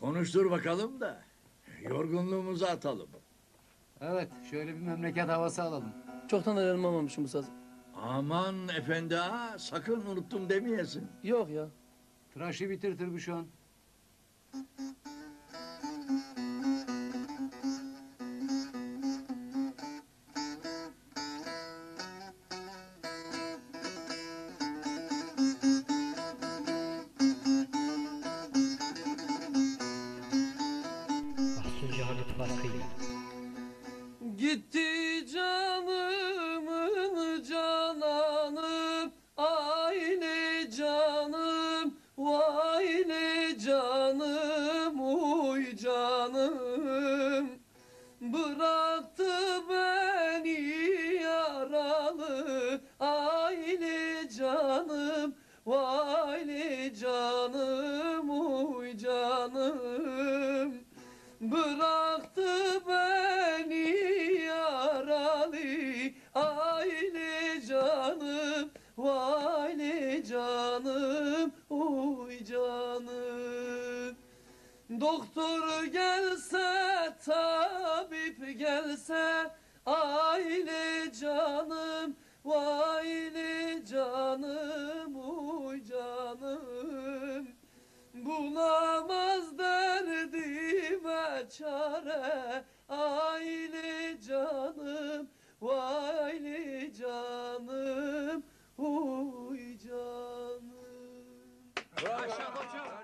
Konuştur bakalım da yorgunluğumuzu atalım. Evet, şöyle bir memleket havası alalım. Çoktan da yanılmamışım bu saz. Aman efendi ha sakın unuttum demeyesin. Yok ya. Tıraşı bitir Tırbüşon. Barkı'yla. Gitti canımın cananım Aile canım Vay ne canım canım uy canım. Doktor gelse tabip gelse aile canım vay ne canım uy canım. Bulamaz derdime çare Aile canım Uy canım Yaşa koçum.